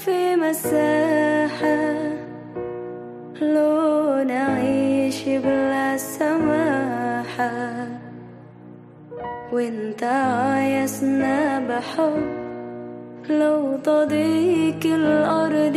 تكفي مساحة لو نعيش بلا سماحة. وإنت عايزنا بحب لو تضيق الأرض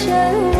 神？